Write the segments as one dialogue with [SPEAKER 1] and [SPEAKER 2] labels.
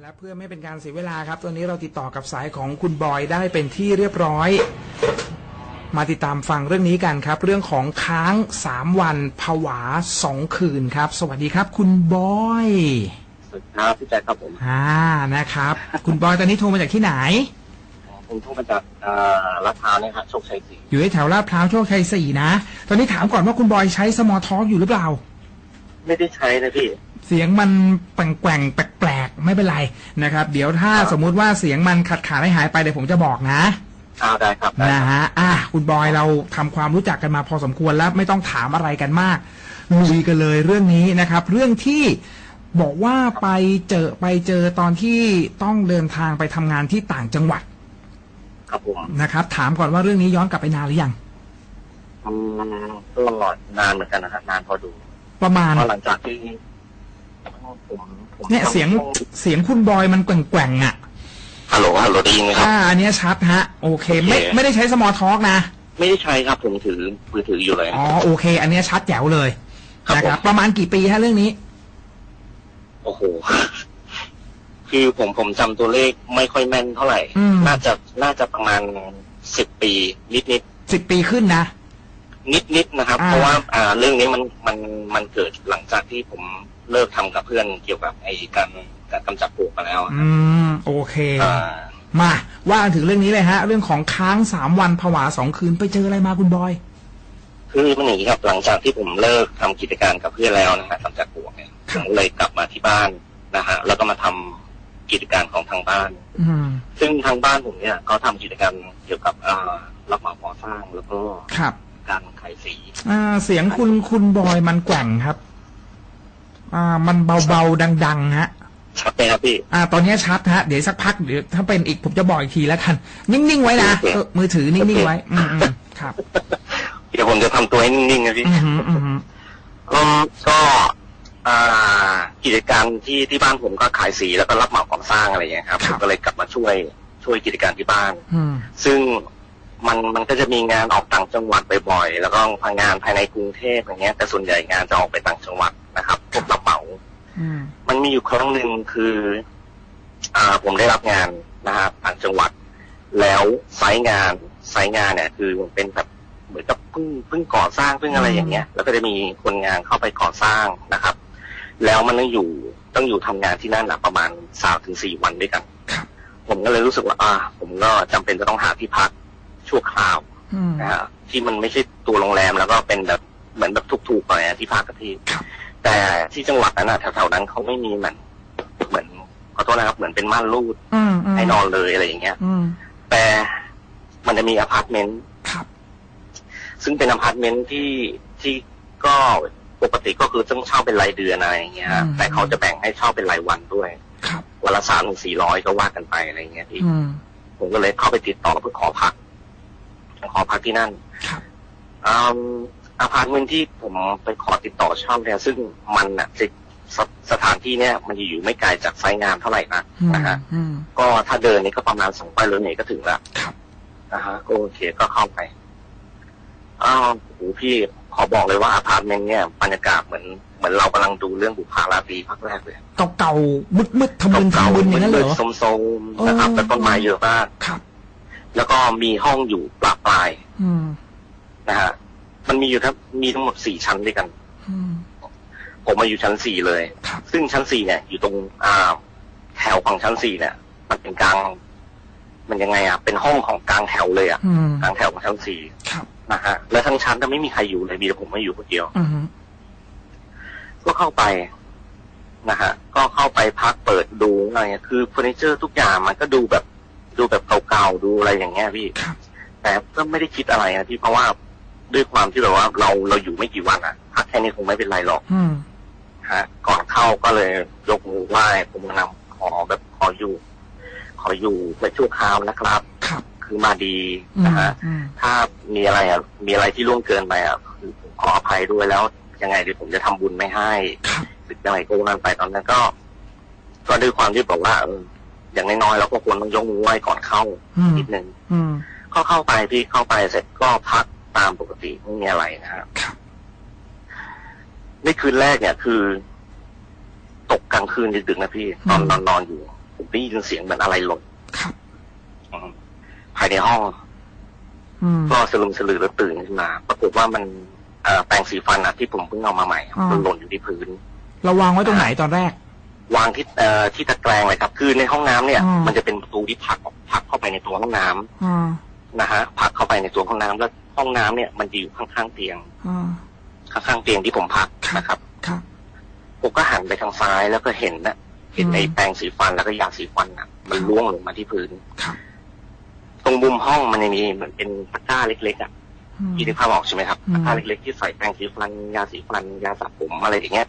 [SPEAKER 1] และเพื่อไม่เป็นการเสียเวลาครับตอนนี้เราติดต่อกับสายของคุณบอยได้เป็นที่เรียบร้อย มาติดตามฟังเรื่องนี้กันครับ เรื่องของค้างสามวันผวาสองคืนครับ สวัสดีครับ คุณบอย
[SPEAKER 2] สวัสดีครับพี่แจ๊คครับผม
[SPEAKER 1] อ่านะครับ คุณบอยตอนนี้โทรมาจากที่ไหน
[SPEAKER 2] ผมโทรมาจากอ่าลาดพร้าวเนี่ยครับโชคชัยสี่
[SPEAKER 1] อยู่ในแถวลาดพร้าวโชคชัยสี่นะ ตอนนี้ถามก่อนว่าคุณบอยใช้สมอทอ l k อยู่หรือเปล่า
[SPEAKER 2] ไม่ได้ใช้นะพี่
[SPEAKER 1] เสียงมันแกว่งๆแปลกๆไม่เป็นไรนะครับ เดี๋ยวถ้า
[SPEAKER 2] ครับ
[SPEAKER 1] สมมุติว่าเสียงมันขาดขาดๆหายไปเดี๋ยวผมจะบอกนะ
[SPEAKER 2] อ้าวได้ครับได้
[SPEAKER 1] นะครับ ฮะ อะ คุณบอยเราทำความรู้จักกันมาพอสมควรแล้วไม่ต้องถามอะไรกันมากลุยกันเลยเรื่องนี้นะครับ เรื่องที่บอกว่าไปเจอไปเจอตอนที่ต้องเดินทางไปทำงานที่ต่างจังหวัด
[SPEAKER 2] ครับผม
[SPEAKER 1] นะครับ ถามก่อนว่าเรื่องนี้ย้อนกลับไปนานหรือยัง
[SPEAKER 2] อืมก็นานเหมือนกันนะฮะนานพอดู
[SPEAKER 1] ประมาณ
[SPEAKER 2] เพราะหลังจากที่ผมผม
[SPEAKER 1] เนี่ยเสียงเสียงคุณบอยมันแกว่งๆอะ
[SPEAKER 2] ฮัลโหลฮัลโหลได้ยินไหมครับ
[SPEAKER 1] อ่าอันเนี้ยชัดฮะ โอเค ไม่
[SPEAKER 2] โอเค
[SPEAKER 1] ไม่ได้ใช้สมอทอ l k นะ
[SPEAKER 2] ไม่ได้ใช้ครับผมถือมือถืออยู่เลย
[SPEAKER 1] อ๋อโอเค อันเนี้ยชัดแจ๋วเลย
[SPEAKER 2] ครับ
[SPEAKER 1] นะครับ
[SPEAKER 2] ผม
[SPEAKER 1] ประมาณกี่ปีฮะเรื่องนี้
[SPEAKER 2] โอ้โห คือผมผมจำตัวเลขไม่ค่อยแม่นเท่าไหร่
[SPEAKER 1] อืม
[SPEAKER 2] น่าจะน่าจะประมาณสิบปีนิดนิด
[SPEAKER 1] สิบปีขึ้นนะ
[SPEAKER 2] นิดนิดๆนะครับ
[SPEAKER 1] อ่า
[SPEAKER 2] เพราะว่าอ่าเรื่องนี้มันมันมันเกิดหลังจากที่ผมเลิกทำกับเพื่อนเกี่ยวกับไอ้การการกำจัดปลวกมาแล้วอะ
[SPEAKER 1] อืมโอเค
[SPEAKER 2] อ่า
[SPEAKER 1] มาว่ากันถึงเรื่องนี้เลยฮะ เรื่องของค้างสามวันผวาสองคืนไปเจออะไรมาคุณบอย
[SPEAKER 2] คือมันอย่างนี้ครับหลังจากที่ผมเลิกทำกิจการกับเพื่อนแล้วนะฮะกำจัดปลวกเนี่ย
[SPEAKER 1] ค
[SPEAKER 2] ผ
[SPEAKER 1] รับ
[SPEAKER 2] มเลยกลับมาที่บ้านนะฮะแล้วก็มาทำกิจการของทางบ้าน
[SPEAKER 1] อืม
[SPEAKER 2] ซึ่งทางบ้านผมเนี่ยเขาทำกิจการเกี่ยวกับอ่ารับเหมาก่อสร้างแล้วก็
[SPEAKER 1] ครับ
[SPEAKER 2] การขายสี
[SPEAKER 1] อ่า เสียงคุณคุณบอยมันแกว่งครับ อ่า มันเบาๆดังๆฮะ
[SPEAKER 2] ชัดไหมครับพี่
[SPEAKER 1] อ่า ตอนนี้ชัดฮะ เดี๋ยวสักพักเดี๋ยวถ้าเป็นอีกผมจะบอกอีกทีแล้วกัน นิ่งๆไว้นะ
[SPEAKER 2] โอเค
[SPEAKER 1] เออมือถือนิ่งๆไว้อืมอืมครับ
[SPEAKER 2] เดี๋ยวผมจะทำตัวให้นิ่งๆนะพี่
[SPEAKER 1] อืมฮึอืมฮึ
[SPEAKER 2] ก็ก็อ่ากิจการที่ที่บ้านผมก็ขายสีแล้วก็รับเหมาก่อสร้างอะไรอย่างเงี้ยครับผมก็เลยกลับมาช่วยช่วยกิจการที่บ้าน
[SPEAKER 1] อืม
[SPEAKER 2] ซึ่ง มันมันก็จะมีงานออกต่างจังหวัดบ่อยๆ แล้วก็งานภายในกรุงเทพอย่างเงี้ยแต่ส่วนใหญ่งานจะออกไปต่างจังหวัดนะครับพวกรับเหมา
[SPEAKER 1] อืม
[SPEAKER 2] มันมีอยู่ครั้งหนึ่งคือ อ่าผมได้รับงานนะครับต่างจังหวัด แล้วไซต์งานไซต์งานเนี่ย คือมันเป็นแบบเหมือนกับเพิ่งเพิ่งก่อสร้างเพิ่งอะไรอย่างเงี้ย แล้วก็จะมีคนงานเข้าไปก่อสร้างนะครับ แล้วมันต้องอยู่ต้องอยู่ทำงานที่นั่นนะประมาณสามถึงสี่วันด้วยกัน
[SPEAKER 1] ครับ
[SPEAKER 2] ผมก็เลยรู้สึกว่า อ่า ผมก็จำเป็นจะต้องหาที่พัก ชั่วคราว
[SPEAKER 1] อืม
[SPEAKER 2] นะฮะที่มันไม่ใช่ตัวโรงแรมแล้วก็เป็นแบบเหมือนแบบถูกๆหน่อยอะที่พักกับที่
[SPEAKER 1] ครับ
[SPEAKER 2] แต่ที่จังหวัดนั้นอะแถวๆนั้นเขาไม่มีเหมือนเหมือนขอโทษนะครับ เหมือนเป็นม่านรูด
[SPEAKER 1] อืมอืม
[SPEAKER 2] ให้นอนเลยอะไรอย่างเงี้ย
[SPEAKER 1] อืม
[SPEAKER 2] แต่มันจะมีอพาร์ตเมนต์
[SPEAKER 1] ครับ
[SPEAKER 2] ซึ่งเป็นอพาร์ตเมนต์ที่ที่ก็ปกติก็คือต้องเช่าเป็นรายเดือนอะไรอย่างเงี้ยฮะ
[SPEAKER 1] อืม
[SPEAKER 2] แต่เขาจะแบ่งให้เช่าเป็นรายวันด้วย
[SPEAKER 1] ครับ
[SPEAKER 2] วันละสามถึงสี่ร้อยก็ว่ากันไปอะไรอย่างเงี้ยพี่
[SPEAKER 1] อืม
[SPEAKER 2] ผมก็เลยเข้าไปติดต่อเพื่อขอพัก ขอพักที่นั่น
[SPEAKER 1] ครับ
[SPEAKER 2] อืมอพาร์ตเมนต์ที่ผมไปขอติดต่อเช่าเนี่ย ซึ่งมันน่ะจะสสถานที่เนี่ยมันจะอยู่ไม่ไกลจากไซต์งานเท่าไหร่นะ
[SPEAKER 1] อืม
[SPEAKER 2] นะฮะ
[SPEAKER 1] อืม
[SPEAKER 2] ก็ถ้าเดินนี่ก็ประมาณสองป้ายรถเมล์ก็ถึงแล้ว
[SPEAKER 1] ครับ
[SPEAKER 2] นะฮะก็โอเคก็เข้าไปอ้าวโหพี่ขอบอกเลยว่าอพาร์ตเมนต์เนี่ยบรรยากาศเหมือนเหมือนเรากำลังดูเรื่องบุปผาราตรีภาคแรกเลย
[SPEAKER 1] เก่าๆมืดๆทะมึน
[SPEAKER 2] เก่า
[SPEAKER 1] ทะมึน
[SPEAKER 2] ๆ
[SPEAKER 1] อย่างนั้นเหรอ
[SPEAKER 2] มืดๆโทรมๆนะครับ
[SPEAKER 1] เออ
[SPEAKER 2] แล้วต้นไม้เยอะมาก
[SPEAKER 1] ครับ
[SPEAKER 2] แล้วก็มีห้องอยู่ปลายปลาย
[SPEAKER 1] อืม
[SPEAKER 2] นะฮะมันมีอยู่ทั้งมีทั้งหมดสี่ชั้นด้วยกัน
[SPEAKER 1] อืม
[SPEAKER 2] ผมมาอยู่ชั้นสี่เลย
[SPEAKER 1] ครับ
[SPEAKER 2] ซึ่งชั้นสี่เนี่ย อยู่ตรงอ่าแถวของชั้นสี่เนี่ย มันเป็นกลาง มันยังไงอะ เป็นห้องของกลางแถวเลยอะ
[SPEAKER 1] อืม
[SPEAKER 2] กลางแถวของชั้นสี่
[SPEAKER 1] ครับ
[SPEAKER 2] นะฮะ แล้วทั้งชั้นก็ไม่มีใครอยู่เลยมีแต่ผมมาอยู่คนเดียว
[SPEAKER 1] อืม
[SPEAKER 2] ก็เข้าไปนะฮะ ก็เข้าไปพักเปิดดูอะไรเงี้ยคือเฟอร์นิเจอร์ทุกอย่างมันก็ดูแบบ ดูแบบเก่าๆดูอะไรอย่างเงี้ยพี่
[SPEAKER 1] ครับ
[SPEAKER 2] แต่ก็ไม่ได้คิดอะไรนะพี่เพราะว่าด้วยความที่แบบว่าเราเราอยู่ไม่กี่วันอะพักแค่นี้คงไม่เป็นไรหรอก
[SPEAKER 1] อืม
[SPEAKER 2] ฮะก่อนเข้าก็เลยยกมือไหว้ผมนำขอแบบขออยู่ ขออยู่ไปชั่วคราวนะครับ
[SPEAKER 1] ครับ
[SPEAKER 2] คือมาดี
[SPEAKER 1] อืม
[SPEAKER 2] นะฮะ
[SPEAKER 1] อืม
[SPEAKER 2] ถ้ามีอะไรอะมีอะไรที่ล่วงเกินไปอะคือผมขออภัยด้วยแล้ว ยังไงเดี๋ยวผมจะทำบุญไม่ให้
[SPEAKER 1] ครับ
[SPEAKER 2] หรือยังไงก็ว่านั้นไปตอนนั้นก็ ก็ด้วยความที่บอกว่าเออ อย่างน้อยๆเราก็ควรต้องยกมือไหว้ก่อนเข้า
[SPEAKER 1] อืม
[SPEAKER 2] นิดนึง
[SPEAKER 1] อืม
[SPEAKER 2] ก็เข้าไปพี่เข้าไปเสร็จก็พักตามปกติไม่มีอะไรนะฮะ
[SPEAKER 1] ครับ
[SPEAKER 2] ในคืนแรกเนี่ยคือ ตกกลางคืนดึกๆนะพี่ ตอนนอนนอนอยู่ผมได้ยินเสียงเหมือนอะไรหล่น
[SPEAKER 1] ครับ
[SPEAKER 2] อืมภายในห้อง
[SPEAKER 1] อืม
[SPEAKER 2] ก็สลึมสลือแล้วตื่นขึ้นมาปรากฏว่ามันเอ่อแปรงสีฟันอะที่ผมเพิ่งเอามาใหม่
[SPEAKER 1] อ่ามั
[SPEAKER 2] มันหล่นอยู่ที่พื้น
[SPEAKER 1] เราวางไว้ตรงไหนตอนแรก
[SPEAKER 2] วางที่เอ่อที่ตะแกรงเลยครับ คือในห้องน้ำเนี่ย
[SPEAKER 1] อ่ามั
[SPEAKER 2] มันจะเป็นประตูที่ผลักออกผลักเข้าไปในตัวห้องน้ำ
[SPEAKER 1] อ่า
[SPEAKER 2] นะฮะผลักเข้าไปในตัวห้องน้ำแล้วห้องน้ำเนี่ยมันจะอยู่ข้างๆเตียง
[SPEAKER 1] อ่า
[SPEAKER 2] ข้างๆเตียงที่ผมพักนะครับ
[SPEAKER 1] ครับ
[SPEAKER 2] ผมก็หันไปทางซ้ายแล้วก็เห็นนะเห็น
[SPEAKER 1] อืม
[SPEAKER 2] ไอ้แปรงสีฟันแล้วก็ยาสีฟันอะ มัน
[SPEAKER 1] ครับ
[SPEAKER 2] ร่วงลงมาที่พื้น
[SPEAKER 1] ครับ
[SPEAKER 2] ตรงมุมห้องมันจะมีเหมือนเป็นตะกร้าเล็กๆอะ
[SPEAKER 1] อืม
[SPEAKER 2] พี่นึกภาพออกใช่ไหมครับ
[SPEAKER 1] อืม
[SPEAKER 2] ตะกร้าเล็กๆที่ใส่แปรงสีฟันยาสีฟันยาสระผมอะไรอย่างเงี้ย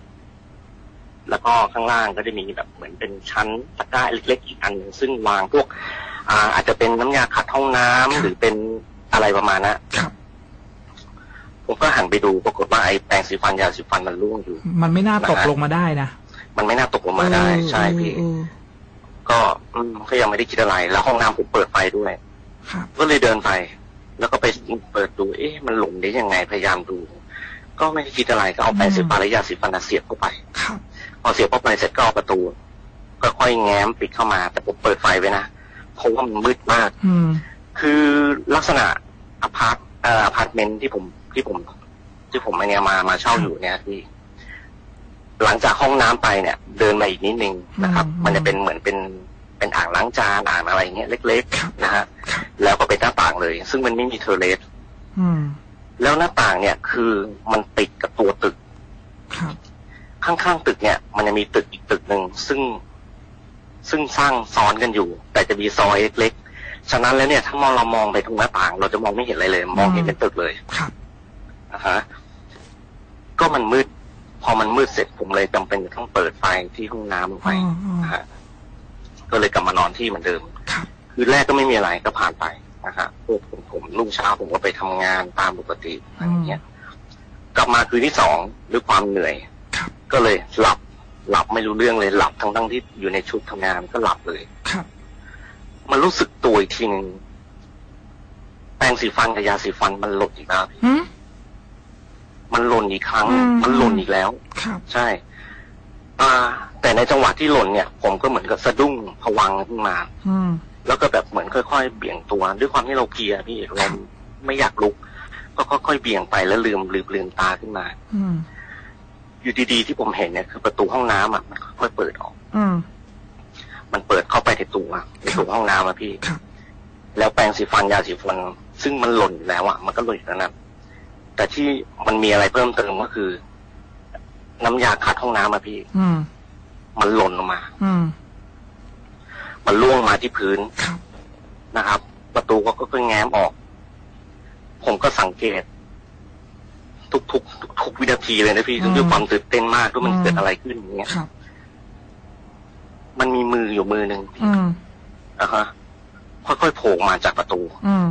[SPEAKER 2] แล้วก็ข้างล่างก็จะมีแบบเหมือนเป็นชั้นตะกร้าเล็กๆอีกอันหนึ่งซึ่งวางพวกอ่าอาจจะเป็นน้ำยาขัดห้องน้ำหรือเป็นอะไรประมาณนั้น
[SPEAKER 1] ครับ
[SPEAKER 2] ผมก็หันไปดูปรากฏว่าไอ้แปรงสีฟันยาสีฟันมันร่วงอยู่
[SPEAKER 1] มันไม่น่าตก
[SPEAKER 2] นะฮะ
[SPEAKER 1] ลงมาได้นะ
[SPEAKER 2] มันไม่น่าตกลงมาได้ ใช่พี่
[SPEAKER 1] เออเออ
[SPEAKER 2] ก็อืมก็ยังไม่ได้คิดอะไร แล้วห้องน้ำผมเปิดไฟด้วย
[SPEAKER 1] ครับ
[SPEAKER 2] ก็เลยเดินไป แล้วก็ไปเปิดดู เอ๊ะ มันหล่นได้ยังไงพยายามดู ก็ไม่ได้คิดอะไรก็เอาแปรงสีฟันและยาสีฟันน่ะเสียบเข้าไป
[SPEAKER 1] ครับ
[SPEAKER 2] พอเสียบเข้าไปเสร็จก็เอาประตูก็ค่อยแง้มปิดเข้ามา แต่ผมเปิดไฟไว้นะเพราะว่ามันมืดมาก
[SPEAKER 1] อืม
[SPEAKER 2] คือลักษณะอพาร์ตเอ่ออพาร์ตเมนต์ที่ผมที่ผมที่ผมมาเนี่ยมามาเช่าอยู่เนี่ยที่ หลังจากห้องน้ำไปเนี่ย เดินมาอีกนิดนึงนะครับ
[SPEAKER 1] อืม
[SPEAKER 2] มันจะเป็นเหมือนเป็นเป็นอ่างล้างจานอ่างอะไรอย่างเงี้ยเล็ก
[SPEAKER 1] ครับ
[SPEAKER 2] ๆนะฮะ
[SPEAKER 1] ครับ
[SPEAKER 2] แล้วก็เป็นหน้าต่างเลย ซึ่งมันไม่มีเทอร์เลส
[SPEAKER 1] อืม
[SPEAKER 2] แล้วหน้าต่างเนี่ย คือมันติดกับตัวตึก
[SPEAKER 1] ครับ
[SPEAKER 2] ข้างๆตึกเนี่ย มันจะมีตึกอีกตึกหนึ่งซึ่งซึ่งสร้างซ้อนกันอยู่ แต่จะมีซอยเล็กๆ ฉะนั้นแล้วเนี่ย ถ้ามองเรามองไปตรงหน้าต่าง เราจะมองไม่เห็นอะไรเลย มองเห็นเป็นตึกเลย
[SPEAKER 1] ครับ
[SPEAKER 2] นะฮะก็มันมืด พอมันมืดเสร็จผมเลยจำเป็นจะต้องเปิดไฟที่ห้องน้ำไป
[SPEAKER 1] อ๋ออ๋อ
[SPEAKER 2] นะฮะก็เลยกลับมานอนที่เหมือนเดิม
[SPEAKER 1] ครับ
[SPEAKER 2] คืนแรกก็ไม่มีอะไรก็ผ่านไปนะฮะพวกผมผมรุ่งเช้าผมก็ไปทำงานตามปกติอะไรอย่างเงี้ย กลับมาคืนที่สองด้วยความเหนื่อย
[SPEAKER 1] ครับ
[SPEAKER 2] ก็เลยหลับ หลับไม่รู้เรื่องเลยหลับทั้งทั้งๆที่อยู่ในชุดทำงานก็หลับเลย
[SPEAKER 1] ครับ
[SPEAKER 2] มันรู้สึกตัวอีกทีหนึงแปรงสีฟันกับยาสีฟันมันหล่นอีกแล้ว
[SPEAKER 1] หืม
[SPEAKER 2] มันหล่นอีกครั้ง
[SPEAKER 1] อืม
[SPEAKER 2] มันหล่นอีกแล้ว
[SPEAKER 1] ครับ
[SPEAKER 2] ใช่อ่าแต่ในจังหวะที่หล่นเนี่ย ผมก็เหมือนกับสะดุ้งผวังขึ้นมา
[SPEAKER 1] อืม
[SPEAKER 2] แล้วก็แบบเหมือนค่อยๆเบี่ยงตัว ด้วยความที่เราเพลียพี่เราไม่อยากลุก ก็ค่อยๆเบี่ยงไปแล้วลืมลืมลืมตาขึ้นมา
[SPEAKER 1] อืม
[SPEAKER 2] อยู่ดีๆที่ผมเห็นเนี่ยคือประตูห้องน้ำอะมันค่อยๆเปิดออก
[SPEAKER 1] อืม
[SPEAKER 2] มันเปิดเข้าไปในตัวในตัวห้องน้ำอะพี่
[SPEAKER 1] ครับ
[SPEAKER 2] แล้วแปรงสีฟันยาสีฟัน ซึ่งมันหล่นอยู่แล้วอะมันก็หล่นอยู่แล้วนะแต่ที่มันมีอะไรเพิ่มเติมก็คือ น้ำยาขัดห้องน้ำอะพี่
[SPEAKER 1] อืม
[SPEAKER 2] มันหล่นลงมา
[SPEAKER 1] อืม
[SPEAKER 2] มันล่วงมาที่พื้น
[SPEAKER 1] ครับ
[SPEAKER 2] นะครับ ประตูก็ก็แง้มออก ผมก็สังเกต ทุกๆทุกๆวินาทีเลยนะพี่
[SPEAKER 1] อืม
[SPEAKER 2] ด้วยความตื่นเต้นมากด้วยมัน
[SPEAKER 1] อืม
[SPEAKER 2] เกิดอะไรขึ้นอย่างเงี้ย
[SPEAKER 1] ครับ
[SPEAKER 2] มันมีมืออยู่มือหนึ่ง
[SPEAKER 1] อืม
[SPEAKER 2] นะฮะค่อยๆโผล่มาจากประตู
[SPEAKER 1] อืม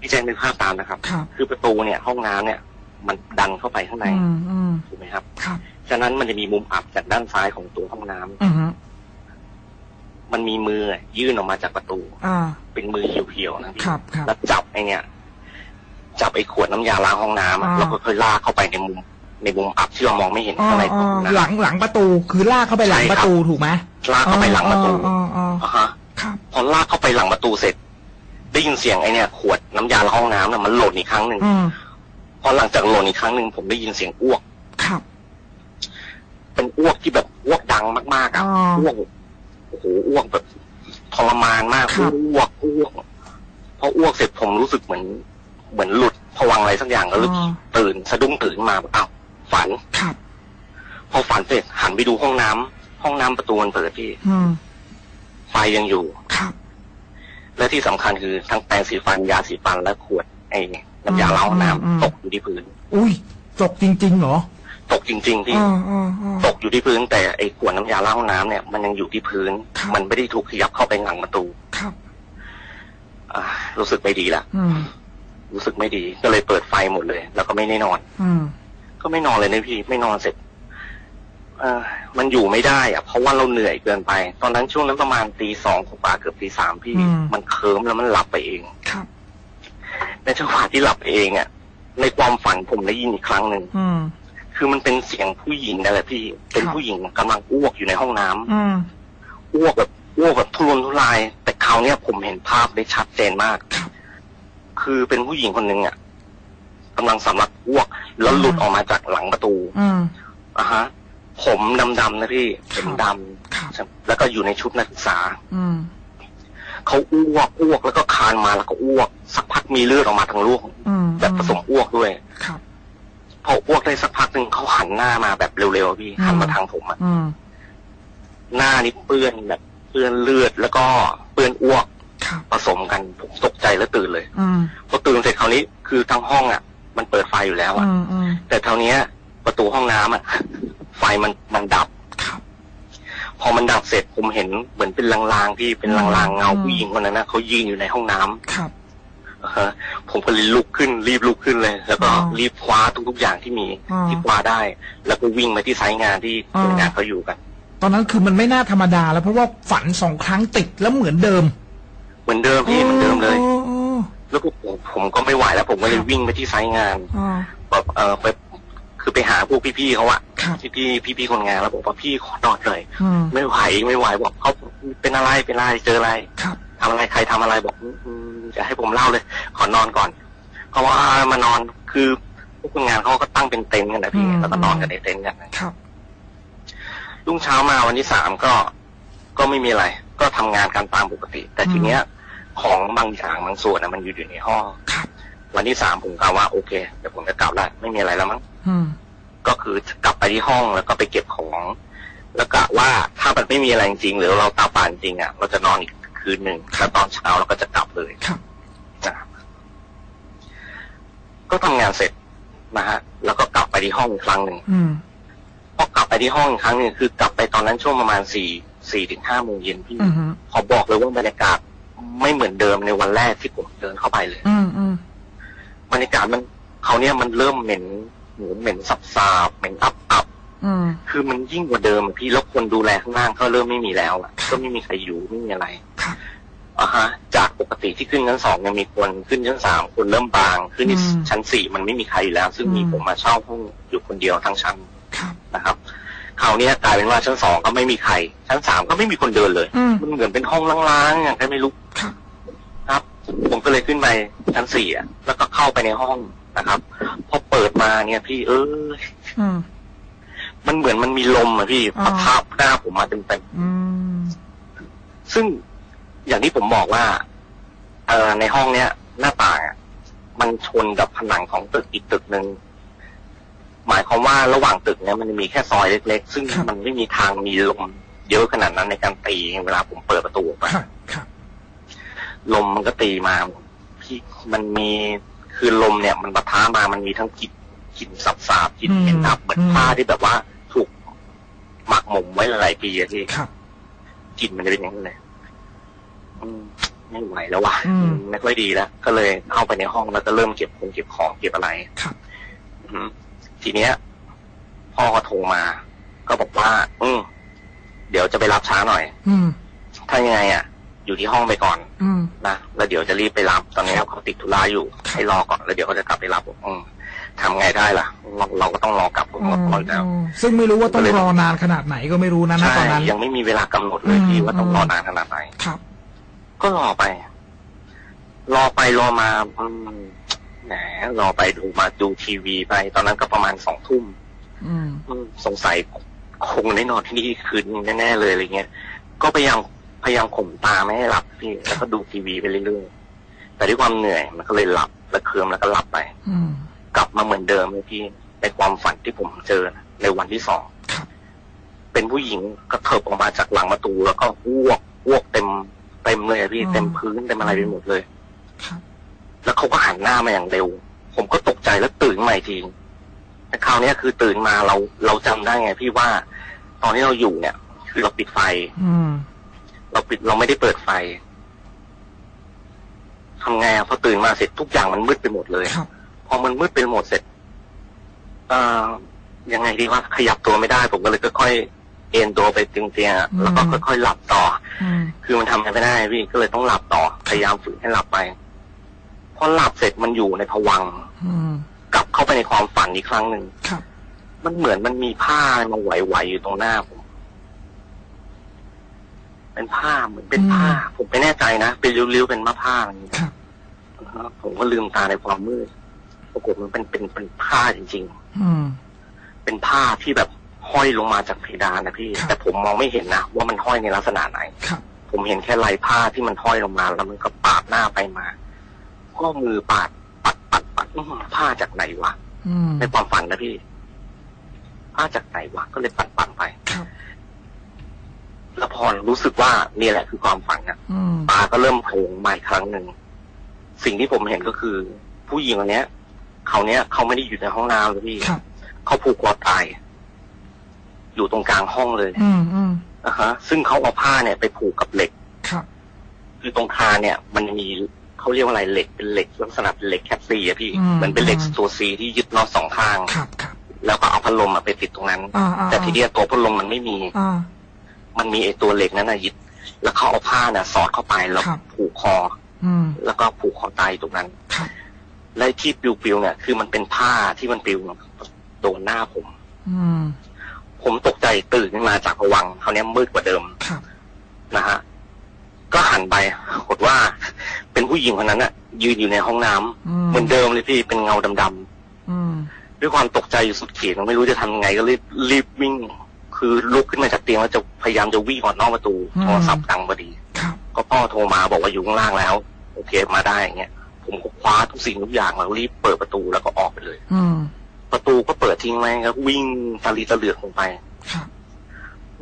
[SPEAKER 2] พี่แจ้งนึกภาพตามนะครับ
[SPEAKER 1] ครับ
[SPEAKER 2] คือประตูเนี่ย ห้องน้ำเนี่ย มันดันเข้าไปข้างใน
[SPEAKER 1] อืม อืม
[SPEAKER 2] ถูกไหมครับ
[SPEAKER 1] ครับ
[SPEAKER 2] ฉะนั้นมันจะมีมุมอับจากด้านซ้ายของตัวห้องน้ำ
[SPEAKER 1] อืม
[SPEAKER 2] มันมีมือยื่นออกมาจากประตู
[SPEAKER 1] อ่า
[SPEAKER 2] เป็นมือเขียวๆนะพี่
[SPEAKER 1] ครับ ครับ
[SPEAKER 2] แล้วจับไอเนี่ย จับไอ้ขวดน้ำยาล้างห้องน้ำอะ
[SPEAKER 1] อ่า
[SPEAKER 2] แล้วก็ค่อยลากเข้าไปในมุม ในมุมอับที่เรามองไม่เห็น
[SPEAKER 1] อ๋อ
[SPEAKER 2] ข้างในข
[SPEAKER 1] อ๋
[SPEAKER 2] อ
[SPEAKER 1] อง
[SPEAKER 2] ห้อง
[SPEAKER 1] หลั
[SPEAKER 2] น้ำ
[SPEAKER 1] งหลังประตูคือลากเข้าไปหลัง
[SPEAKER 2] ใช่
[SPEAKER 1] ป
[SPEAKER 2] ครับ
[SPEAKER 1] ระตูถูกไหม
[SPEAKER 2] ลากเข้าไปหลังประตู
[SPEAKER 1] อ๋ออ๋ออ๋อ
[SPEAKER 2] อ่าฮะ
[SPEAKER 1] ครับ
[SPEAKER 2] พอลากเข้าไปหลังประตูเสร็จ ได้ยินเสียงไอเนี่ย ขวดน้ำยาล้างห้องน้ำเนี่ยมันหล่นอีกครั้งหนึ่ง
[SPEAKER 1] อืม
[SPEAKER 2] พอหลังจากหล่นอีกครั้งหนึ่งผมได้ยินเสียงอ้วก
[SPEAKER 1] ครับ
[SPEAKER 2] เป็นอ้วกที่แบบอ้วกดังมากๆอะ
[SPEAKER 1] อ๋อ
[SPEAKER 2] อ้วกโอ้โหอ้วกแบบทรมานมาก
[SPEAKER 1] ครับ
[SPEAKER 2] อ้วกอ้วกพออ้วกเสร็จผมรู้สึกเหมือน เหมือนหลุด ผวังค์อะไรสักอย่างแล้ว
[SPEAKER 1] อ๋อ
[SPEAKER 2] ตื่นสะดุ้งตื่นมาอ้าวฝัน
[SPEAKER 1] ครับ
[SPEAKER 2] พอฝันเสร็จหันไปดูห้องน้ำห้องน้ำประตูมันเปิดพี่
[SPEAKER 1] อืม
[SPEAKER 2] ไฟยังอยู่
[SPEAKER 1] ครับ
[SPEAKER 2] และที่สำคัญคือทั้งแปรงสีฟันยาสีฟันและขวดไอ้น้ำยาล้างห้องน้
[SPEAKER 1] อืมำ
[SPEAKER 2] ตกอยู่ที่พื้น
[SPEAKER 1] อุ้ยจกจริงๆเหรอ
[SPEAKER 2] ตกจริงๆพี่
[SPEAKER 1] อ๋ออ๋ออ๋อ
[SPEAKER 2] ตกอยู่ที่พื้นแต่ไอ้ขวดน้ำยาล้างห้องน้ำเนี่ยมันยังอยู่ที่พื้น
[SPEAKER 1] ครับ
[SPEAKER 2] มันไม่ได้ถูกขยับเข้าไปหลังประตู
[SPEAKER 1] ครับ
[SPEAKER 2] อ่ารู้สึกไม่ดีละ
[SPEAKER 1] อืม
[SPEAKER 2] รู้สึกไม่ดี ก็เลยเปิดไฟหมดเลย แล้วก็ไม่ได้นอน
[SPEAKER 1] อืม
[SPEAKER 2] ก็ไม่นอนเลยนะพี่ไม่นอนเสร็จ เออมันอยู่ไม่ได้อะเพราะว่าเราเหนื่อยเกินไป ตอนนั้นช่วงนั้นประมาณตีสองกว่าเกือบตีสามพี่
[SPEAKER 1] อืม
[SPEAKER 2] มันเคลิ้มแล้วมันหลับไปเอง
[SPEAKER 1] ครับ
[SPEAKER 2] ในจังหวะที่หลับไปเองอะในความฝันผมได้ยินอีกครั้งหนึ่ง
[SPEAKER 1] อืม
[SPEAKER 2] คือมันเป็นเสียงผู้หญิงนั่นแหละพี่ เป็น
[SPEAKER 1] ครับ
[SPEAKER 2] ผู้หญิงกำลังอ้วกอยู่ในห้องน้ำ
[SPEAKER 1] อืม
[SPEAKER 2] อ้วกแบบอ้วกแบบทุรนทุราย แต่คราวเนี้ยผมเห็นภาพได้ชัดเจนมาก
[SPEAKER 1] ครับ
[SPEAKER 2] คือเป็นผู้หญิงคนหนึ่งอะกำลังสำลักอ้วก แล้วหลุดออกมาจากหลังประตู
[SPEAKER 1] อืม
[SPEAKER 2] อะฮะ ผมดำๆนะพี่ผมด
[SPEAKER 1] ครับำ
[SPEAKER 2] แล้วก็อยู่ในชุดนักศึกษา
[SPEAKER 1] อืม
[SPEAKER 2] เขาอ้วกอ้วกแล้วก็คานมาแล้วก็อ้วก สักพักมีเลือดออกมาทางลูก
[SPEAKER 1] อืม
[SPEAKER 2] แบบผสมอ้วกด้วย
[SPEAKER 1] ครับ
[SPEAKER 2] พออ้วกได้สักพักหนึ่งเขาหันหน้ามาแบบเร็วๆพี่
[SPEAKER 1] อืม
[SPEAKER 2] หันมาทางผมอะ
[SPEAKER 1] อืม
[SPEAKER 2] หน้านี่เปื้อนแบบเปื้อนเลือดแล้วก็เปื้อนอ้วก
[SPEAKER 1] ครับ
[SPEAKER 2] ผสมกันผมตกใจแล้วตื่นเลย
[SPEAKER 1] อืม
[SPEAKER 2] พอตื่นเสร็จคราวนี้คือทั้งห้องอะ มันเปิดไฟอยู่แล้ว
[SPEAKER 1] อื
[SPEAKER 2] อะ
[SPEAKER 1] มอืม
[SPEAKER 2] แต่คราวเนี้ยประตูห้องน้ำอะ ไฟมันมันดับ
[SPEAKER 1] ครับ
[SPEAKER 2] พอมันดับเสร็จผมเห็นเหมือนเป็นลางๆพี่เป็นลางๆเงา
[SPEAKER 1] อืม
[SPEAKER 2] ผู้หญิงคนนั้นนะเขายืนอยู่ในห้องน้ำ
[SPEAKER 1] ครับ
[SPEAKER 2] อ่าฮะผมก็เลยลุกขึ้น รีบลุกขึ้นเลย แล้วก็
[SPEAKER 1] อ๋อ
[SPEAKER 2] รีบคว้าทุกๆอย่างที่มี
[SPEAKER 1] อ๋อ
[SPEAKER 2] ที่คว้าได้ แล้วก็วิ่งมาที่ไซต์งานที่
[SPEAKER 1] อ๋อ
[SPEAKER 2] หน่วยงานเขาอยู่กัน
[SPEAKER 1] ตอนนั้นคือมันไม่น่าธรรมดาแล้วเพราะว่าฝันสองครั้งติดแล้วเหมือนเดิม
[SPEAKER 2] เหมือนเดิมพี่เหมือนเดิมเลย
[SPEAKER 1] โอ้โอ้
[SPEAKER 2] แล้วก็ผมผมก็ไม่ไหวแล้ว ผมก็เลยวิ่งไปที่ไซต์งาน
[SPEAKER 1] อ๋อ
[SPEAKER 2] แบบเออไปคือไปหาพวกพี่ๆเขาอะ
[SPEAKER 1] ครับ
[SPEAKER 2] พี่พี่พี่พี่ๆคนงานแล้วบอกว่าพี่ขอนอนหน่อย
[SPEAKER 1] อืม
[SPEAKER 2] ไม่ไหวไม่ไหวบอกเขาเป็นอะไรเป็นอะไรเจออะไร
[SPEAKER 1] ครับ
[SPEAKER 2] ทำอะไรใครทำอะไรบอกอืมจะให้ผมเล่าเลย ขอนอนก่อนเขาว่ามานอนคือพวกคนงานเขาก็ตั้งเป็นเต็นท์กันนะพี่
[SPEAKER 1] อืม
[SPEAKER 2] แล้วก็นอนกันในเต็นท์กัน
[SPEAKER 1] ครับ
[SPEAKER 2] รุ่งเช้ามาวันที่สามก็ก็ไม่มีอะไร ก็ทำงานกันตามปกติ แต่ทีเนี้ย ของบางอย่างบางส่วนนะมันอยู่อยู่ในห้อง
[SPEAKER 1] ครับ
[SPEAKER 2] วันที่สามผมกล่าวว่าโอเคเดี๋ยวผมจะกลับแล้วไม่มีอะไรแล้วมั้ง
[SPEAKER 1] อืม
[SPEAKER 2] ก็คือกลับไปที่ห้องแล้วก็ไปเก็บของ แล้วกะว่าถ้ามันไม่มีอะไรจริงๆหรือเราตาปานจริงอะเราจะนอนอีกคืนหนึ่งแล้วตอนเช้าเราก็จะกลับเลย
[SPEAKER 1] ครับ
[SPEAKER 2] นะครับก็ทำงานเสร็จนะฮะแล้วก็กลับไปที่ห้องอีกครั้งหนึ่ง
[SPEAKER 1] อืม
[SPEAKER 2] พอกลับไปที่ห้องอีกครั้งหนึ่งคือกลับไปตอนนั้นช่วงประมาณสี่สี่ถึงห้าโมงเย็นพี่
[SPEAKER 1] อืม
[SPEAKER 2] ขอบอกเลยว่าบรรยากาศ ไม่เหมือนเดิมในวันแรกที่ผมเดินเข้าไปเลย
[SPEAKER 1] อืมอืม
[SPEAKER 2] บรรยากาศมันเขาวเนี่ยมันเริ่มเหม็นเหมือนเหม็นสับสาบๆเหม็นอับอับ
[SPEAKER 1] อืม
[SPEAKER 2] คือมันยิ่งกว่าเดิมอะพี่แล้วคนดูแลข้างล่างก็เริ่มไม่มีแล้วอะ
[SPEAKER 1] ครับ
[SPEAKER 2] ก็ไม่มีใครอยู่ไม่มีอะไร
[SPEAKER 1] ครับ
[SPEAKER 2] อะฮะ จากปกติที่ขึ้นชั้นสองยังมีคนขึ้นชั้นสามคนเริ่มบาง ขึ้นที่
[SPEAKER 1] อืม
[SPEAKER 2] ชั้นสี่มันไม่มีใครอยู่แล้ว ซึ่งมี
[SPEAKER 1] อืม
[SPEAKER 2] ผมมาเช่าห้องอยู่คนเดียวทั้งชั้น
[SPEAKER 1] ครับ
[SPEAKER 2] นะครับ คราวเนี้ยกลายเป็นว่าชั้นสองก็ไม่มีใคร ชั้นสามก็ไม่มีคนเดินเลย
[SPEAKER 1] อืม
[SPEAKER 2] มันเหมือนเป็นห้องล้างๆอย่างไรไม่รู้
[SPEAKER 1] ครับ
[SPEAKER 2] ครับ ผมก็เลยขึ้นไปชั้นสี่อะแล้วก็เข้าไปในห้องนะครับพอเปิดมาเนี่ยพี่เออ
[SPEAKER 1] อืม
[SPEAKER 2] มันเหมือนมันมีลมอะพี่
[SPEAKER 1] อ๋อ
[SPEAKER 2] ปะทับหน้าผมมาเต็ม
[SPEAKER 1] อืม
[SPEAKER 2] ๆซึ่งอย่างที่ผมบอกว่า เอ่อในห้องเนี้ย หน้าต่างอะมันชนกับผนังของตึกอีกตึกหนึ่ง หมายความว่าระหว่างตึกเนี้ยมันจะมีแค่ซอยเล็ก ๆ ซึ่งมันไม่มีทางมีลมเยอะขนาดนั้นในการตีเวลาผมเปิดประตูออกไป
[SPEAKER 1] ครับครับ
[SPEAKER 2] ลมมันก็ตีมาพี่มันมีคือลมเนี่ย มันปะท้ามามันมีทั้งกลิ่นกลิ่นสับสาบๆกลิ่นเหม็นอับเหมือนผ้าที่แบบว่าถูกหมักหมมไว้หลายๆปีอะพี่
[SPEAKER 1] ครับ
[SPEAKER 2] กลิ่นมันจะเป็นอย่างนั้นเลยอืมไม่ไหวแล้วว่ะ
[SPEAKER 1] อืม
[SPEAKER 2] ไม่ค่อยดีแล้วก็เลยเข้าไปในห้องแล้วก็เริ่มเก็บของเก็บของเก็บอะไร
[SPEAKER 1] ครับ
[SPEAKER 2] อือหือ ทีเนี้ย พ่อก็โทรมา ก็บอกว่า อืมเดี๋ยวจะไปรับช้าหน่อย
[SPEAKER 1] อืม
[SPEAKER 2] ถ้ายังไงอะ อยู่ที่ห้องไปก่อน
[SPEAKER 1] อืม
[SPEAKER 2] นะแล้วเดี๋ยวจะรีบไปรับตอนนี้เขาติดธุระอยู่
[SPEAKER 1] ครับ
[SPEAKER 2] ให้รอก่อนแล้วเดี๋ยวเขาจะกลับไปรับผมอืมทำไงได้ล่ะ เราเราก็ต้องรอกลับผมก็รออยู่แล้ว
[SPEAKER 1] อืมซึ่งไม่รู้ว่าต้อง
[SPEAKER 2] ก็เลย
[SPEAKER 1] รอนานขนาดไหนก็ไม่รู้นะณ
[SPEAKER 2] ใช่
[SPEAKER 1] ตอนนั้น
[SPEAKER 2] ยังไม่มีเวลากำหนดเลย
[SPEAKER 1] อืม
[SPEAKER 2] พี่ว่าต้อง
[SPEAKER 1] อืม
[SPEAKER 2] รอนานขนาดไหน
[SPEAKER 1] ครับ
[SPEAKER 2] ก็รอไป รอไปรอมาอืม แหมรอไปดูมาดูทีวีไป ตอนนั้นก็ประมาณสองทุ่ม
[SPEAKER 1] อืม
[SPEAKER 2] อืมสงสัยคงได้นอนที่นี่คืนนึงแน่ๆเลยอะไรเงี้ย ก็พยายามพยายามข่มตาไม่ให้หลับพี่แล้วก็ดูทีวีไปเรื่อยๆ แต่ด้วยความเหนื่อยมันก็เลยหลับแล้วเคลิ้มแล้วก็หลับไป
[SPEAKER 1] อืม
[SPEAKER 2] กลับมาเหมือนเดิมเลยพี่ในความฝันที่ผมเจอในวันที่สอง
[SPEAKER 1] ครับ
[SPEAKER 2] เป็นผู้หญิงกระเถิบออกมาจากหลังประตูแล้วก็อ้วกอ้วกเต็มเต็มเลยอะพี่
[SPEAKER 1] อืม
[SPEAKER 2] เต็มพื้นเต็มอะไรไปหมดเลย
[SPEAKER 1] ครับ
[SPEAKER 2] แล้วเขาก็หันหน้ามาอย่างเร็ว ผมก็ตกใจแล้วตื่นใหม่ทีแต่คราวเนี้ยคือตื่นมาเราเราจำได้ไงพี่ว่า ตอนที่เราอยู่เนี่ย คือเราปิดไฟ
[SPEAKER 1] อืม
[SPEAKER 2] เราปิดเราไม่ได้เปิดไฟทำไงอะพอตื่นมาเสร็จทุกอย่างมันมืดไปหมดเลย
[SPEAKER 1] ครับ
[SPEAKER 2] พอมันมืดไปหมดเสร็จเอ่อยังไงดีว่าขยับตัวไม่ได้ ผมก็เลยค่อยๆเอ็นตัวไปตึงเตียงอะแล้วก็ค่อยๆหลับต่อ
[SPEAKER 1] อืม
[SPEAKER 2] คือมันทำอะไรไม่ได้พี่ก็เลยต้องหลับต่อพยายามฝืนให้หลับไป พอหลับเสร็จมันอยู่ในภวังค์
[SPEAKER 1] อืม
[SPEAKER 2] กลับเข้าไปในความฝันอีกครั้งหนึ่ง
[SPEAKER 1] ครับ
[SPEAKER 2] มันเหมือนมันมีผ้ามาไหวๆอยู่ตรงหน้าผมเป็นผ้าเหมือนเป็นผ้า ผมไม่แน่ใจนะเป็นริ้วๆเป็นมะผ้าอะไรอย่างเงี้ย
[SPEAKER 1] ครับ
[SPEAKER 2] นะฮะผมก็ลืมตาในความมืดปรากฏมันเป็นเป็นเป็นผ้าจริง
[SPEAKER 1] อืม
[SPEAKER 2] ๆเป็นผ้าที่แบบห้อยลงมาจากเพดานนะพี่
[SPEAKER 1] ครับ
[SPEAKER 2] แต่ผมมองไม่เห็นนะว่ามันห้อยในลักษณะไหน
[SPEAKER 1] ครับ
[SPEAKER 2] ผมเห็นแค่ลายผ้าที่มันห้อยลงมา แล้วมันก็ปาดหน้าไปมา ก็มือปาดปัดปัดปัดอื้อหือผ้าจากไหนวะ
[SPEAKER 1] อืม
[SPEAKER 2] ในความฝันนะพี่ผ้าจากไหนวะก็เลยปัดปัดไป
[SPEAKER 1] ครับ
[SPEAKER 2] แล้วพอรู้สึกว่านี่แหละคือความฝันอะ
[SPEAKER 1] อืม
[SPEAKER 2] ตาก็เริ่มโผล่มาอีกครั้งหนึ่งสิ่งที่ผมเห็นก็คือ ผู้หญิงคนเนี้ยเขาเนี้ยเขาไม่ได้อยู่ในห้องน้ำเลยพี่
[SPEAKER 1] ครับ
[SPEAKER 2] เขาผูกคอตาย อยู่ตรงกลางห้องเลย
[SPEAKER 1] อืมอืม
[SPEAKER 2] นะฮะ ซึ่งเขาเอาผ้าเนี่ยไปผูกกับเหล็ก
[SPEAKER 1] ครับ
[SPEAKER 2] คือตรงคานเนี่ย มันมี เขาเรียกว่าอะไรเหล็กเป็นเหล็กลักษณะเป็นเหล็กแคปซีอะพี่เหมันเป็นเหล็กตัวซีที่ยึดน็อตสองข้าง
[SPEAKER 1] ครับครับ
[SPEAKER 2] แล้วก็เอาพัดลมอะไปติดตรงนั้น
[SPEAKER 1] อ่าอ่า
[SPEAKER 2] แต่ทีเนี้ยตัวพัดลมมันไม่มี
[SPEAKER 1] อ่า
[SPEAKER 2] มันมีไอตัวเหล็กนั้นนะยึดแล้วเขาเอาผ้าน่ะสอดเข้าไปแล้ว
[SPEAKER 1] ครับ
[SPEAKER 2] ผูกคอ
[SPEAKER 1] อืม
[SPEAKER 2] แล้วก็ผูกคอตายอยู่ตรงนั้น
[SPEAKER 1] ครับ
[SPEAKER 2] และที่ปลิวๆเนี่ยคือมันเป็นผ้าที่มันปลิวโดนหน้าผม
[SPEAKER 1] อืม
[SPEAKER 2] ผมตกใจตื่นขึ้นมาจากภวังค์คราวเนี้ยมืดกว่าเดิม
[SPEAKER 1] ครับ
[SPEAKER 2] นะฮะ ก็หันไปปรากฏว่า เป็นผู้หญิงคนนั้นอะยืนอยู่ในห้องน้ำ
[SPEAKER 1] อืม
[SPEAKER 2] เหมือนเดิมเลยพี่เป็นเงาดำๆ
[SPEAKER 1] อืม
[SPEAKER 2] ด้วยความตกใจอยู่สุดขีดไม่รู้จะทำยังไงก็รีบรีบวิ่ง คือลุกขึ้นมาจากเตียงแล้วจะพยายามจะวิ่งออกนอกประตู
[SPEAKER 1] อืม
[SPEAKER 2] โทรศัพท์ดังพอดี
[SPEAKER 1] ครับ
[SPEAKER 2] ก็พ่อโทรมาบอกว่าอยู่ข้างล่างแล้ว โอเคมาได้อย่างเงี้ยผมก็คว้าทุกสิ่งทุกอย่างแล้วรีบเปิดประตูแล้วก็ออกไปเลย
[SPEAKER 1] อืม
[SPEAKER 2] ประตูก็เปิดทิ้งไว้ก็วิ่งตาลีตะเหลือกลงไป
[SPEAKER 1] ครับ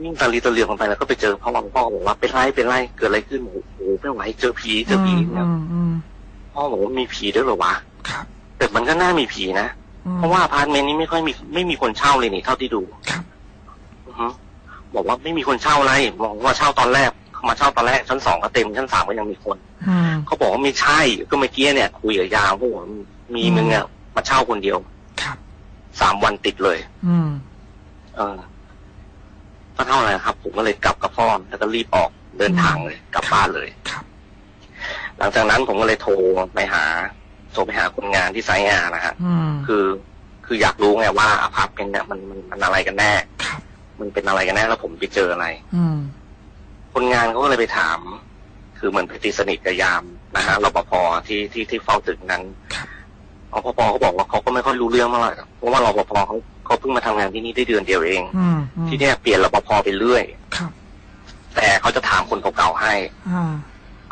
[SPEAKER 2] วิ่งตาลีตะเหลือกลงไปแล้วก็ไปเจอพ่อพ่อบอกว่าเป็นไรเป็นไรเกิดอะไรขึ้นโอ้โหไม่ไหวเจอผีเจอผี
[SPEAKER 1] อื
[SPEAKER 2] เนี่ย
[SPEAKER 1] มอืม
[SPEAKER 2] พ่อบอกว่ามีผีด้วยเหรอวะ
[SPEAKER 1] ครับ
[SPEAKER 2] แต่มันก็น่ามีผีนะ
[SPEAKER 1] อืม
[SPEAKER 2] เพราะว่าอพาร์ตเมนต์นี้ไม่ค่อยมีไม่มีคนเช่าเลยนี่เท่าที่ดู
[SPEAKER 1] ครับ
[SPEAKER 2] อือฮึบอกว่าไม่มีคนเช่าอะไรบอกว่าเช่าตอนแรกเขามาเช่าตอนแรกชั้นสองก็เต็มชั้นสามก็ยังมีคน
[SPEAKER 1] อืม
[SPEAKER 2] เขาบอกว่าไม่ใช่ก็เมื่อกี้เนี่ยคุยกับยามเขาบอกว่ามีมึงอะมาเช่าคนเดียว
[SPEAKER 1] ครับ
[SPEAKER 2] สามวันติดเลย
[SPEAKER 1] อืม
[SPEAKER 2] เออ ก็เท่าไหร่ครับ ผมก็เลยเก็บกระเป๋าแล้วก็รีบออกเดินทางเลย กลับบ้านเลย
[SPEAKER 1] ครับ
[SPEAKER 2] หลังจากนั้นผมก็เลยโทรไปหาโทรไปหาคนงานที่ไซต์งานนะฮะ
[SPEAKER 1] อืม
[SPEAKER 2] คือคืออยากรู้ไงว่าอพาร์ตเมนต์เนี่ยมันมันมันอะไรกันแน่
[SPEAKER 1] ครับ
[SPEAKER 2] มันเป็นอะไรกันแน่แล้วผมไปเจออะไร
[SPEAKER 1] อืม
[SPEAKER 2] คนงานเขาก็เลยไปถาม คือเหมือนไปตีสนิทกับยามนะฮะรปภที่ที่ที่เฝ้าตึกนั้น
[SPEAKER 1] ครับ
[SPEAKER 2] รปภเขาบอกว่าเขาก็ไม่ค่อยรู้เรื่องเท่าไหร่หรอกเพราะว่ารปภเขา เขาเพิ่งมาทำงานที่นี่ได้เดือนเดียวเอง
[SPEAKER 1] อืมอืม
[SPEAKER 2] ที่เนี่ยเปลี่ยนรปภไปเรื่อย
[SPEAKER 1] ครับ
[SPEAKER 2] แต่เขาจะถามคนเก่าๆให้
[SPEAKER 1] อ่า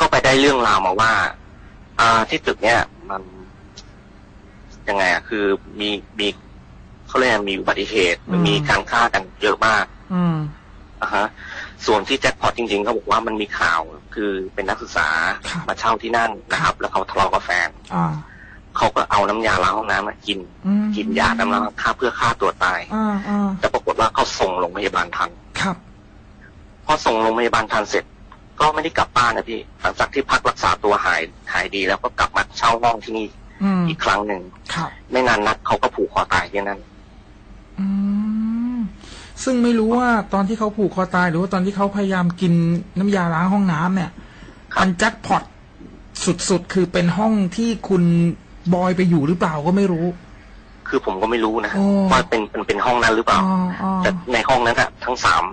[SPEAKER 2] ก็ไปได้เรื่องราวมาว่า อ่าที่ตึกเนี่ย มันยังไงอะคือมีมีเขาเรียกอะไรมีอุบัติเหตุมันมีการฆ่ากันเยอะมาก
[SPEAKER 1] อืม
[SPEAKER 2] อะฮะ ส่วนที่แจ็คพอตจริงๆเขาบอกว่ามันมีข่าวคือเป็นนักศึกษา
[SPEAKER 1] ครับ
[SPEAKER 2] มาเช่าที่นั่นนะครับ แล้วเขาทะเลาะกับแฟน
[SPEAKER 1] อ่า
[SPEAKER 2] เขาก็เอาน้ำยาล้างห้องน้ำมากิน
[SPEAKER 1] อืม
[SPEAKER 2] กินยาน้ำล้างฆ่าเพื่อฆ่าตัวตาย
[SPEAKER 1] อ่าอ่า
[SPEAKER 2] แต่ปรากฏว่าเขาส่งโรงพยาบาลทัน
[SPEAKER 1] ครับ
[SPEAKER 2] พอส่งโรงพยาบาลทันเสร็จ ก็ไม่ได้กลับบ้านนะพี่หลังจากที่พักรักษาตัวหายหายดี แล้วก็กลับมาเช่าห้องที่นี่
[SPEAKER 1] อืม
[SPEAKER 2] อีกครั้งหนึ่ง
[SPEAKER 1] ครับ
[SPEAKER 2] ไม่นานนักเขาก็ผูกคอตายที่นั่น
[SPEAKER 1] อืมซึ่งไม่รู้ว่าตอนที่เขาผูกคอตายหรือว่าตอนที่เขาพยายามกินน้ำยาล้างห้องน้ำเนี่ย
[SPEAKER 2] ครับ
[SPEAKER 1] อันแจ็คพอตสุดๆ คือเป็นห้องที่คุณ บอยไปอยู่หรือเปล่าก็ไม่รู้
[SPEAKER 2] คือผมก็ไม่รู้นะ
[SPEAKER 1] โอ้
[SPEAKER 2] ว่าเป็นเป็นเป็นห้องนั้นหรือเปล่า
[SPEAKER 1] อ๋ออ๋อ
[SPEAKER 2] แต่ในห้องนั้นอะทั้งสาม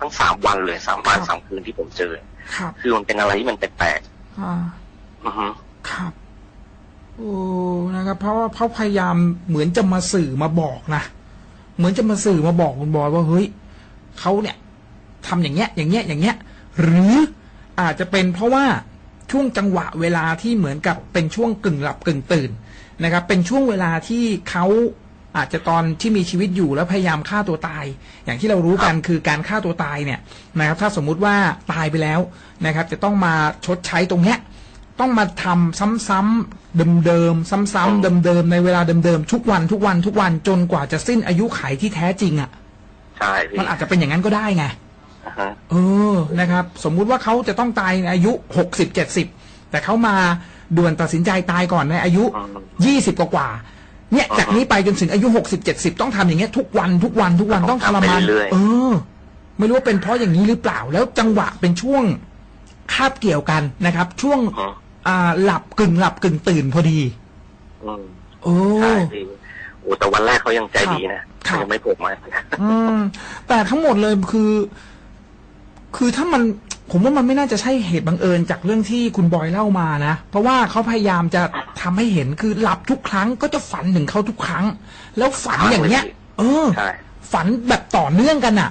[SPEAKER 2] ทั้งสามวันเลยสามวัน
[SPEAKER 1] ครับ
[SPEAKER 2] สามคืนที่ผมเจอ
[SPEAKER 1] ครับ
[SPEAKER 2] คือมันเป็นอะไรที่มันแปลก
[SPEAKER 1] อ่า
[SPEAKER 2] ๆอือฮึ
[SPEAKER 1] ครับโอ้นะครับ เพราะว่าเขาพยายามเหมือนจะมาสื่อมาบอกนะเหมือนจะมาสื่อมาบอกคุณบอยว่าเฮ้ยเขาเนี่ยทำอย่างเงี้ย อย่างเงี้ยอย่างเงี้ย หรืออาจจะเป็นเพราะว่า ช่วงจังหวะเวลาที่เหมือนกับเป็นช่วงกึ่งหลับกึ่งตื่นนะครับ เป็นช่วงเวลาที่เขาอาจจะตอนที่มีชีวิตอยู่แล้วพยายามฆ่าตัวตาย อย่างที่เรารู้กันคือการฆ่าตัวตายเนี่ยนะครับ ถ้าสมมุติว่าตายไปแล้วนะครับ จะต้องมาชดใช้ตรงเนี้ยต้องมาทำซ้ำๆเดิมๆซ้ำๆเดิมๆในเวลาเดิมๆทุกวันทุกวันทุกวันจนกว่าจะสิ้นอายุไขที่แท้จริงอะ่ะ
[SPEAKER 2] ใช่พี่
[SPEAKER 1] มันอาจจะเป็นอย่างนั้นก็ได้ไง
[SPEAKER 2] อ่าฮะ
[SPEAKER 1] เออนะครับ สมมุติว่าเขาจะต้องตายในอายุหกสิบเจ็ดสิบแต่เขามาด่วนตัดสินใจตายก่อนในอายุ
[SPEAKER 2] อืม
[SPEAKER 1] ยี่สิบกว่าๆเนี่ยจากนี้ไปจนถึงอายุหกสิบเจ็ดสิบต้องทำอย่างเงี้ยทุกวันทุกวันทุกวันต้องทรมาน
[SPEAKER 2] ทำไปเรื่อยๆ
[SPEAKER 1] เออ ไม่รู้ว่าเป็นเพราะอย่างนี้หรือเปล่า แล้วจังหวะเป็นช่วงคาบเกี่ยวกันนะครับ ช่วง
[SPEAKER 2] อืม
[SPEAKER 1] อ่าหลับกึ่งหลับกึ่งตื่นพอดี
[SPEAKER 2] อืม
[SPEAKER 1] โอ้
[SPEAKER 2] ใช่พี่โอ้แต่วันแรกเขายังใจดีนะครับเขายังไม่โผล่มา
[SPEAKER 1] อืมแต่ทั้งหมดเลยคือ คือถ้ามันผมว่ามันไม่น่าจะใช่เหตุบังเอิญจากเรื่องที่คุณบอยเล่ามานะ เพราะว่าเขาพยายามจะทำให้เห็นคือหลับทุกครั้งก็จะฝันถึงเขาทุกครั้ง แล้วฝันอย่างเงี้ย เออ
[SPEAKER 2] ใช่
[SPEAKER 1] ฝันแบบต่อเนื่องกันอะ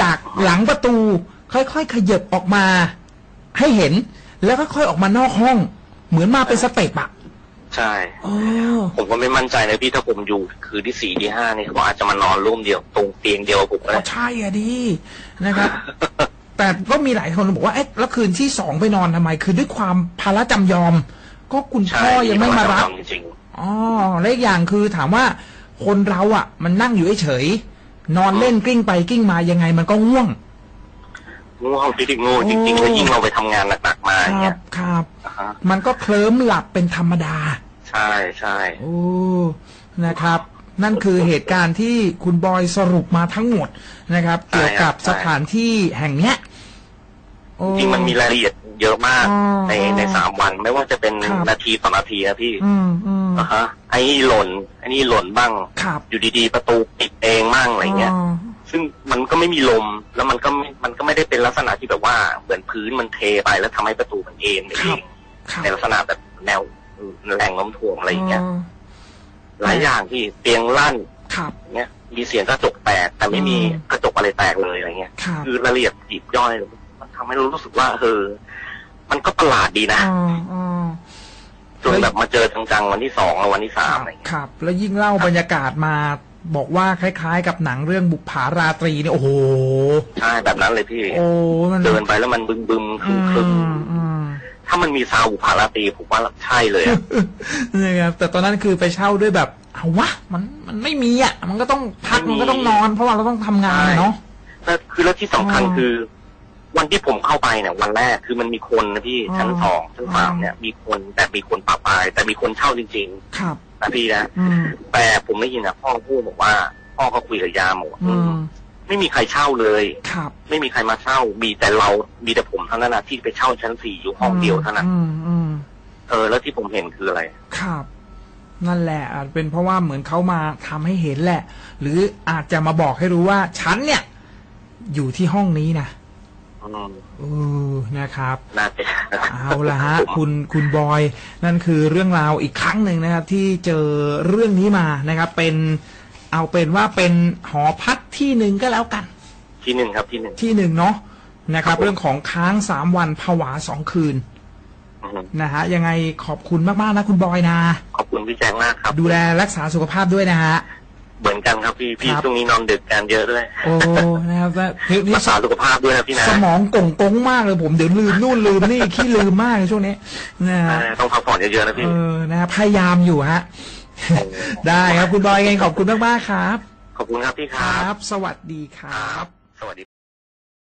[SPEAKER 1] จากหลังประตู ค่อยๆขยับออกมา ให้เห็น แล้วค่อยๆออกมานอกห้อง เหมือนมาเป็นสเต็ปอะ
[SPEAKER 2] ใช่
[SPEAKER 1] เออ
[SPEAKER 2] ผมก็ไม่มั่นใจนะพี่ถ้าผมอยู่ คือที่สี่ที่ห้านี่เขาอาจจะมานอนร่วมเดียว ตรงเตียงเดียวกับผมก็
[SPEAKER 1] ก็
[SPEAKER 2] ได้
[SPEAKER 1] ใช่อะดินะครับ แต่ก็มีหลายคนบอกว่าเอ๊ะแล้วคืนที่สองไปนอนทำไม คือด้วยความภาระจำยอม ก็คุณ
[SPEAKER 2] ใช่
[SPEAKER 1] พ่อยังไม่มารับ
[SPEAKER 2] จริง
[SPEAKER 1] อ๋อและอีกอย่างคือถามว่าคนเราอะ มันนั่งอยู่เฉยๆนอนเล่นกลิ้งไปกลิ้งมายังไงมันก็ง่วง
[SPEAKER 2] ๆง่วงพี่ที่ง่วงจริงๆ
[SPEAKER 1] โอ้
[SPEAKER 2] แล้วยิ่งเราไปทำงานหนักๆมา
[SPEAKER 1] ค
[SPEAKER 2] อย่าง
[SPEAKER 1] รั
[SPEAKER 2] เงี้
[SPEAKER 1] บ
[SPEAKER 2] ย
[SPEAKER 1] ครับ
[SPEAKER 2] อ่าฮะ
[SPEAKER 1] มันก็เคลิ้มหลับเป็นธรรมดา
[SPEAKER 2] ใช่ใช่
[SPEAKER 1] โอ้นะครับ นั่นคือเหตุการณ์ที่คุณบอยสรุปมาทั้งหมดนะครับ เกี่ยวกับสถานที่แห่งเนี้ยโอ้
[SPEAKER 2] จริงๆมันมีรายละเอียดเยอะมาก
[SPEAKER 1] อ๋อ
[SPEAKER 2] ในในสามวัน ไม่ว่าจะเป็น
[SPEAKER 1] ครับ
[SPEAKER 2] นาทีต่อนาทีนะพี่
[SPEAKER 1] อืมอืม
[SPEAKER 2] อ่าฮะไอ้นี่หล่นไอ้นี่หล่นบ้าง
[SPEAKER 1] ครับ
[SPEAKER 2] อยู่ดีๆ ประตูปิดเองมั่งอะไรเงี้ย ซึ่งมันก็ไม่มีลม แล้วมันก็ไม่มันก็ไม่ได้เป็นลักษณะที่แบบว่าเหมือนพื้นมันเทไปแล้วทำให้ประตูมันเอ็นไป
[SPEAKER 1] ค
[SPEAKER 2] เอ
[SPEAKER 1] รับ
[SPEAKER 2] ง
[SPEAKER 1] ครับ
[SPEAKER 2] ในลักษณะแบบแนวแรงโน้มถ่วงอะไรอย่างเงี้ย
[SPEAKER 1] อ๋อ
[SPEAKER 2] หลายอย่างที่เตียงลั่น
[SPEAKER 1] ครับ
[SPEAKER 2] เงี้ยมีเสียงกระจกแตกแต่ไม่มี
[SPEAKER 1] อืม
[SPEAKER 2] กระจกอะไรแตกเลยอะไรเงี้ย
[SPEAKER 1] ครับ
[SPEAKER 2] คือรายละเอียดยิบย่อย มันทำให้เรารู้สึกว่าเออมันก็ประหลาดดีนะ
[SPEAKER 1] อ๋ออ๋อ
[SPEAKER 2] จนแบบมาเจอจังๆวันที่สองแล้ววันที่สามอะไรเงี้ย
[SPEAKER 1] ครับ แล้วยิ่งเล่าบรรยากาศมาบอกว่าคล้าย ๆ กับหนังเรื่องบุปผาราตรีเนี่ยโอ้โห
[SPEAKER 2] ใช่แบบนั้นเลยพี่
[SPEAKER 1] โอ้มัน
[SPEAKER 2] เดินไปแล้วมันบึมบึมๆค
[SPEAKER 1] อื
[SPEAKER 2] รึ่งครึ่ง
[SPEAKER 1] มอื ม
[SPEAKER 2] ถ้ามันมีซาวบุพาราตรีผมว่าใช่เลยอะ
[SPEAKER 1] นะครับแต่ตอนนั้นคือไปเช่าด้วยแบบเอาวะมันมันไม่มีอะ มันก็ต้องพัก
[SPEAKER 2] ไม่มี
[SPEAKER 1] มันก็ต้องนอน เพราะว่าเราต้องทำงานอะเนาะ
[SPEAKER 2] แล้วคือแล้วที่สำคัญ
[SPEAKER 1] อ๋อ
[SPEAKER 2] คือ วันที่ผมเข้าไปเนี่ยวันแรกคือมันมีคนนะพี่
[SPEAKER 1] อ๋อ
[SPEAKER 2] ชั้นสองชั้นสาม
[SPEAKER 1] อ๋อ
[SPEAKER 2] เนี่ยมีคนแต่มีคนปะปาย แต่มีคนเช่าจริง
[SPEAKER 1] ครับ
[SPEAKER 2] ๆนะพี่นะ
[SPEAKER 1] อืม
[SPEAKER 2] แต่ผมได้ยินนะพ่อพูดบอกว่าพ่อก็คุยกับยามบอกว่า
[SPEAKER 1] อืม
[SPEAKER 2] ไม่มีใครเช่าเลย
[SPEAKER 1] ครับ
[SPEAKER 2] ไม่มีใครมาเช่า มีแต่เรา มีแต่ผมเท่านั้นนะที่ไปเช่าชั้นสี่อยู่ห้องเดียวเท่านั้น
[SPEAKER 1] อืมอืม
[SPEAKER 2] เออ แล้วที่ผมเห็นคืออะไร
[SPEAKER 1] ครับ นั่นแหละอาจเป็นเพราะว่าเหมือนเขามาทำให้เห็นแหละ หรืออาจจะมาบอกให้รู้ว่าฉันเนี่ย อยู่ที่ห้องนี้นะ
[SPEAKER 2] อืม
[SPEAKER 1] เออนะครับ
[SPEAKER 2] น่าจะ
[SPEAKER 1] เอาละฮะ
[SPEAKER 2] ผม
[SPEAKER 1] คุณคุณบอย นั่นคือเรื่องราวอีกครั้งหนึ่งนะครับ ที่เจอเรื่องนี้มานะครับ เป็นเอาเป็นว่าเป็นหอพัก ที่หนึ่งก็แล้วกัน
[SPEAKER 2] ที่หนึ่งครับที่หนึ่ง
[SPEAKER 1] ที่หนึ่งเนาะนะครับ
[SPEAKER 2] ครับผม
[SPEAKER 1] เรื่องของค้างสามวันผวาสองคืน
[SPEAKER 2] อืม
[SPEAKER 1] นะฮะยังไงขอบคุณมากๆนะคุณบอยนะ
[SPEAKER 2] ขอบคุณพี่แจ้งมากครับ
[SPEAKER 1] ดูแลรักษาสุขภาพด้วยนะฮะ
[SPEAKER 2] เหมือนกันครับพี่พี่
[SPEAKER 1] ครับ
[SPEAKER 2] ช่วงนี้นอนดึกกันเยอะด้วย
[SPEAKER 1] โอ้นะครับว่านี่นี่
[SPEAKER 2] รักษาสุขภาพด้วยนะพี่นะ
[SPEAKER 1] สมองกงกงมากเลยผมเดี๋ยวลืมนู่นลืมนี่ขี้ลืมมากในช่วงนี้นะฮะ
[SPEAKER 2] เออต้องพักผ่อนเยอะๆนะ
[SPEAKER 1] เอ
[SPEAKER 2] พี่
[SPEAKER 1] อนะฮะพยายามอยู่ฮะได้ครับคุณบอยเองขอบคุณมากๆครับ
[SPEAKER 2] ขอบคุณครับพี่ค
[SPEAKER 1] ค
[SPEAKER 2] รั
[SPEAKER 1] รับ บ สวัสดีค
[SPEAKER 2] ค
[SPEAKER 1] รั
[SPEAKER 2] รับบสวัสดี